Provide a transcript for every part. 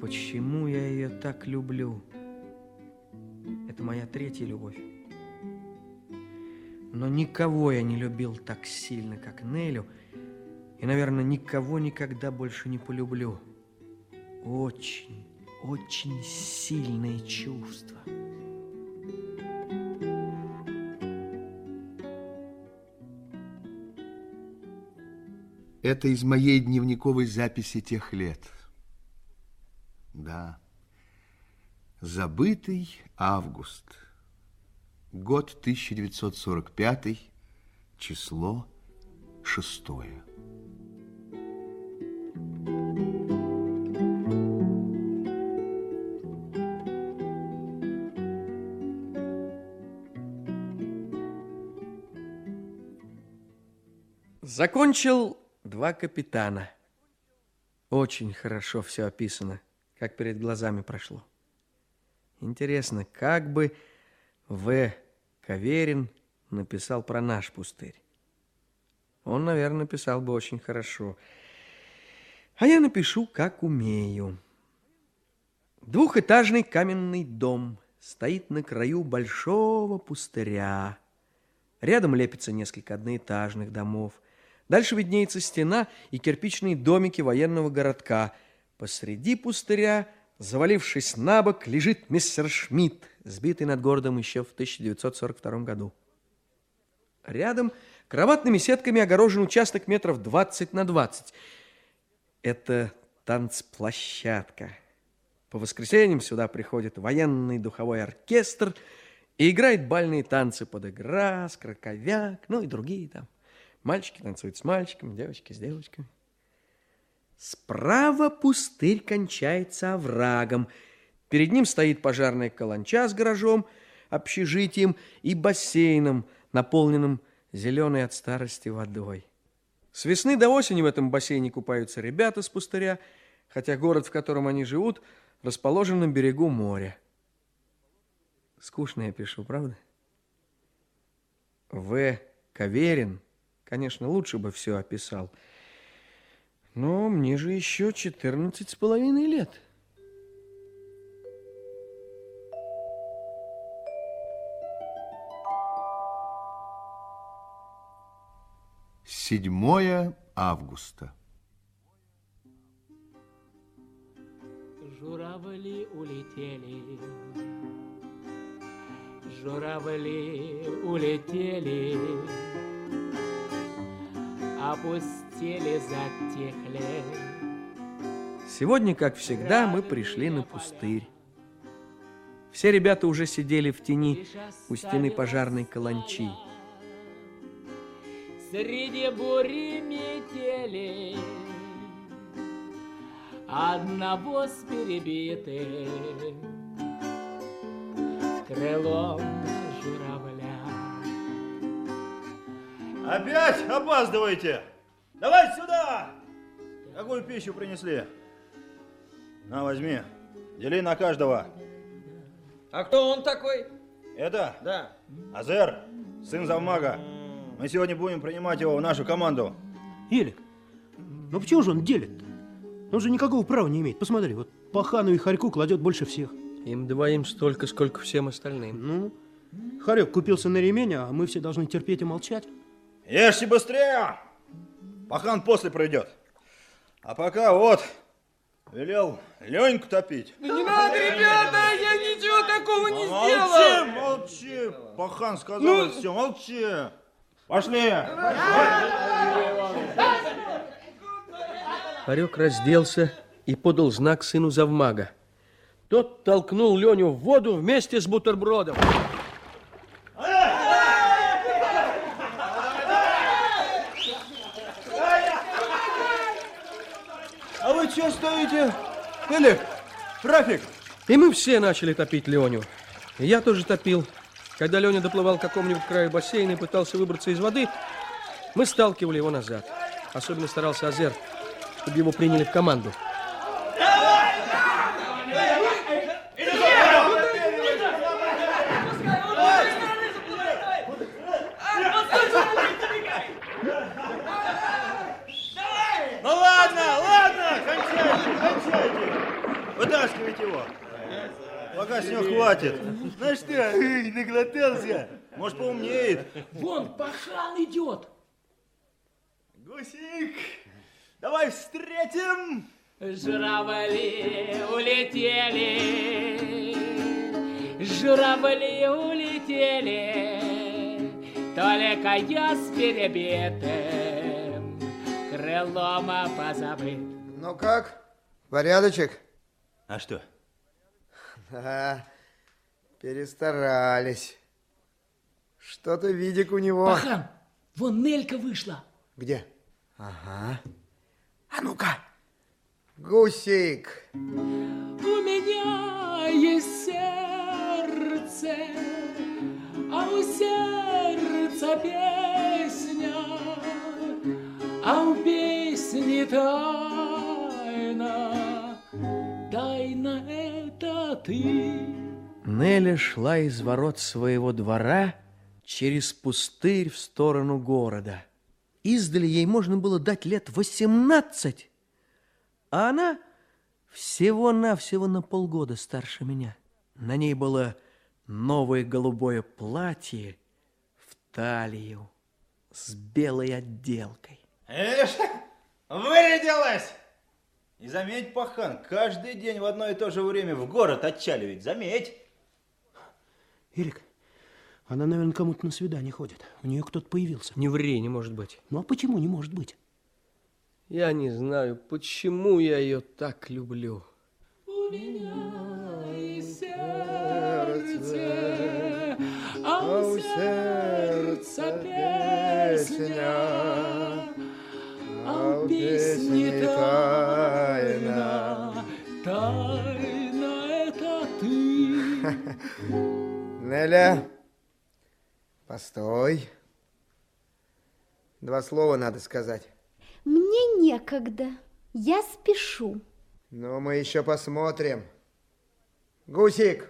почему я ее так люблю? Это моя третья любовь. Но никого я не любил так сильно, как Нелю, и, наверное, никого никогда больше не полюблю. Очень, очень сильное чувство. Это из моей дневниковой записи тех лет. Да. Забытый август. Год 1945, число шестое. Закончил два капитана. Очень хорошо все описано, как перед глазами прошло. Интересно, как бы В. Каверин написал про наш пустырь? Он, наверное, написал бы очень хорошо. А я напишу, как умею. Двухэтажный каменный дом стоит на краю большого пустыря. Рядом лепится несколько одноэтажных домов – Дальше виднеется стена и кирпичные домики военного городка. Посреди пустыря, завалившись на бок, лежит мистер Шмидт, сбитый над городом еще в 1942 году. Рядом кроватными сетками огорожен участок метров 20 на 20. Это танцплощадка. По воскресеньям сюда приходит военный духовой оркестр и играет бальные танцы под игра, скраковяк, ну и другие там. Мальчики танцуют с мальчиками, девочки с девочками. Справа пустырь кончается оврагом. Перед ним стоит пожарная каланча с гаражом, общежитием и бассейном, наполненным зеленой от старости водой. С весны до осени в этом бассейне купаются ребята с пустыря, хотя город, в котором они живут, расположен на берегу моря. Скучно я пишу, правда? В. Каверин – Конечно, лучше бы все описал. Но мне же еще 14 с половиной лет. Седьмое августа. Журавли улетели, журавли улетели, опустили, затихли. Сегодня, как всегда, мы пришли на пустырь. Все ребята уже сидели в тени у стены пожарной каланчи. Среди бури метели Одного с перебитым Крылом Опять опаздываете? Давай сюда! Какую пищу принесли? На, возьми. Дели на каждого. А кто он такой? Это? Да. Азер, сын завмага. Мы сегодня будем принимать его в нашу команду. Елик, ну почему же он делит-то? Он же никакого права не имеет. Посмотри, вот Пахану и Харьку кладет больше всех. Им двоим столько, сколько всем остальным. Ну, Харек купился на ремень, а мы все должны терпеть и молчать. Ешьте быстрее! Пахан после пройдет. А пока вот, велел Леньку топить. Да не надо, ребята, я ничего такого не сделал. Молчи, молчи. Пахан сказал ну... все, молчи. Пошли. Парек разделся и подал знак сыну завмага. Тот толкнул Леню в воду вместе с бутербродом. Что стоите? Элик, Рафик. И мы все начали топить Леню. И я тоже топил. Когда Леня доплывал к какому-нибудь краю бассейна и пытался выбраться из воды, мы сталкивали его назад. Особенно старался Азер, чтобы его приняли в команду. Хватит. Ну что, эй, наглотался? Может, поумнеет. Вон, пахан идет. Гусик, давай встретим. Журавли улетели, журавли улетели, только я с перебитым крылом позабыт. Ну как? Порядочек? А что? Да, перестарались. Что-то видик у него. Пахан, вон Нелька вышла. Где? Ага. А ну-ка. Гусик. У меня есть сердце, а у сердца песня, а у песни тайна, ты. Неля шла из ворот своего двора через пустырь в сторону города. Издали ей можно было дать лет восемнадцать, а она всего-навсего на полгода старше меня. На ней было новое голубое платье в талию с белой отделкой. Эш, вырядилась! И заметь, пахан, каждый день в одно и то же время в город отчаливает. Заметь. Ирик, она, наверное, кому-то на свидание ходит. У нее кто-то появился. Не ври, не может быть. Ну а почему не может быть? Я не знаю, почему я ее так люблю. У меня сердце, а у сердца песня, а у песни тайна, тайна это ты. Неля, постой. Два слова надо сказать. Мне некогда. Я спешу. Но мы еще посмотрим. Гусик,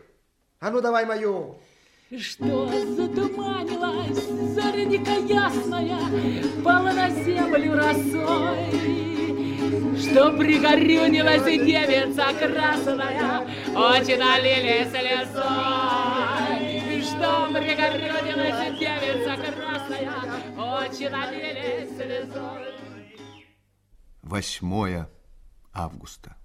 а ну давай мою. Что затуманилась зареника ясная, Пала на землю росой. Что пригорюнилась девица красная, Очи налили слезой. Что пригорюнилась девица красная, Очи налили слезой. 8 августа.